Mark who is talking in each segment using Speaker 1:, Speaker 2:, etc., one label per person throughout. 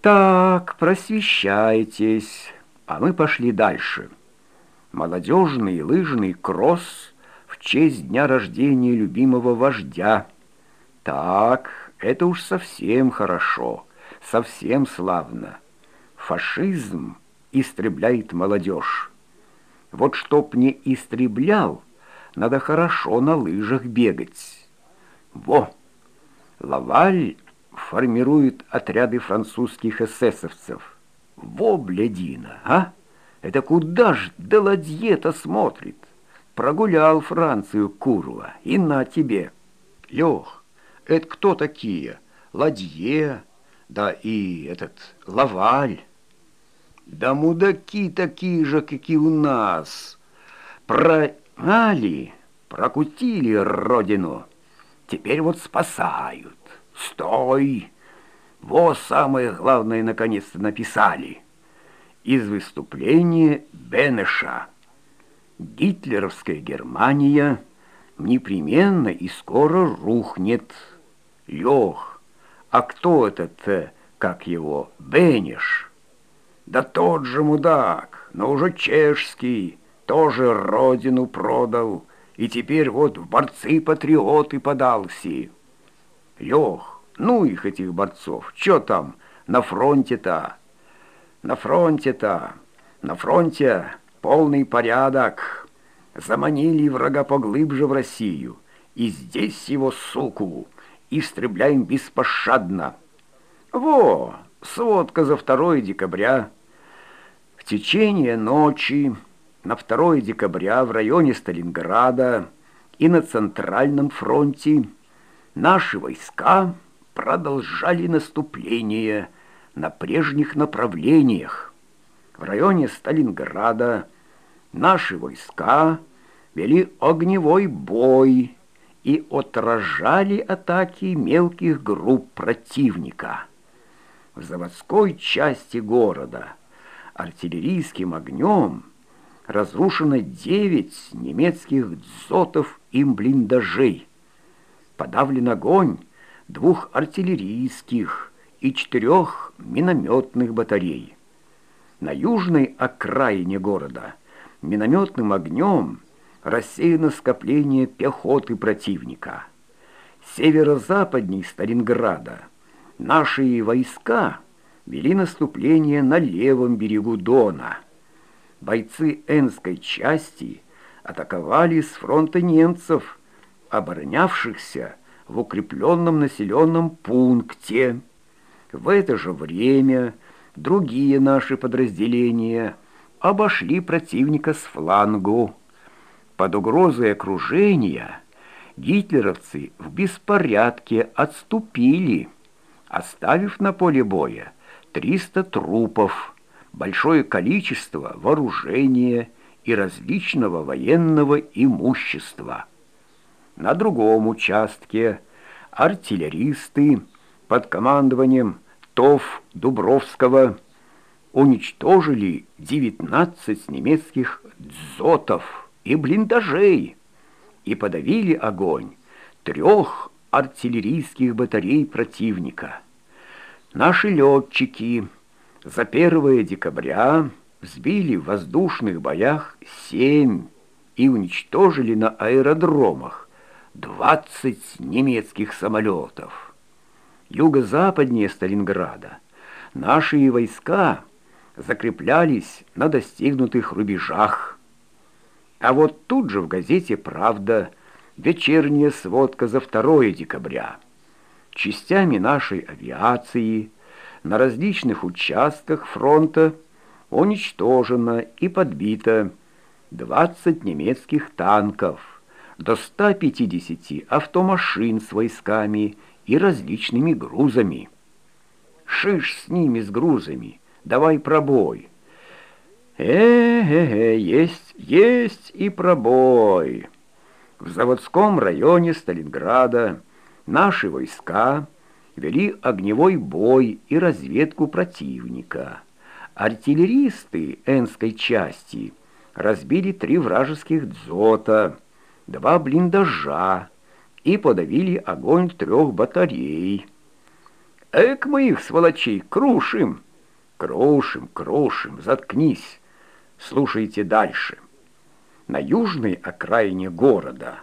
Speaker 1: Так, просвещайтесь, а мы пошли дальше. Молодежный лыжный кросс в честь дня рождения любимого вождя. Так, это уж совсем хорошо, совсем славно. Фашизм истребляет молодежь. Вот чтоб не истреблял, надо хорошо на лыжах бегать. Во! Лаваль формирует отряды французских эсэсовцев. Во, блядина, а! Это куда ж Деладье-то смотрит? Прогулял Францию Курва, и на тебе. Лех, это кто такие? Ладье, да и этот Лаваль. Да мудаки такие же, как и у нас. Проали, прокутили родину. Теперь вот спасают. Стой! Вот самое главное наконец-то написали. Из выступления Бенеша. Гитлеровская Германия непременно и скоро рухнет. Лех, а кто этот, э, как его, Бенеш? Да тот же мудак, но уже чешский, тоже родину продал, и теперь вот в борцы-патриоты подался. Лех, ну их, этих борцов, чё там на фронте-то? На фронте-то, на фронте полный порядок. Заманили врага поглубже в Россию, и здесь его, суку, истребляем беспощадно. Во, сводка за 2 декабря. В течение ночи на 2 декабря в районе Сталинграда и на Центральном фронте Наши войска продолжали наступление на прежних направлениях. В районе Сталинграда наши войска вели огневой бой и отражали атаки мелких групп противника. В заводской части города артиллерийским огнем разрушено девять немецких дзотов и блиндажей подавлен огонь двух артиллерийских и четырех минометных батарей. На южной окраине города минометным огнем рассеяно скопление пехоты противника. Северо-западней Сталинграда наши войска вели наступление на левом берегу Дона. Бойцы Энской части атаковали с фронта немцев – оборонявшихся в укрепленном населенном пункте. В это же время другие наши подразделения обошли противника с флангу. Под угрозой окружения гитлеровцы в беспорядке отступили, оставив на поле боя 300 трупов, большое количество вооружения и различного военного имущества. На другом участке артиллеристы под командованием ТОВ Дубровского уничтожили 19 немецких дзотов и блиндажей и подавили огонь трех артиллерийских батарей противника. Наши летчики за 1 декабря сбили в воздушных боях семь и уничтожили на аэродромах 20 немецких самолетов. Юго-западнее Сталинграда наши войска закреплялись на достигнутых рубежах. А вот тут же в газете «Правда» вечерняя сводка за 2 декабря. Частями нашей авиации на различных участках фронта уничтожено и подбито 20 немецких танков – до 150 автомашин с войсками и различными грузами. Шиш с ними, с грузами, давай пробой. Э-э-э, есть, есть и пробой. В заводском районе Сталинграда наши войска вели огневой бой и разведку противника. Артиллеристы Энской части разбили три вражеских дзота — два блиндажа и подавили огонь трех батарей. Эк мы их, сволочей, крушим. Крушим, крушим, заткнись. Слушайте дальше. На южной окраине города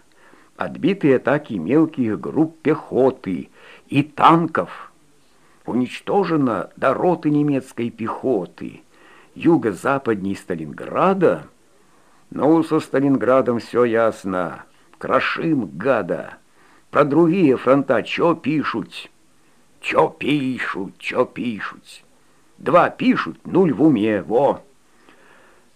Speaker 1: отбитые атаки мелких групп пехоты и танков. Уничтожена до роты немецкой пехоты. Юго-западней Сталинграда. Ну, со Сталинградом все ясно. Крошим, гада. Про другие фронта чё пишут? Чё пишут, чё пишут? Два пишут, нуль в уме, во.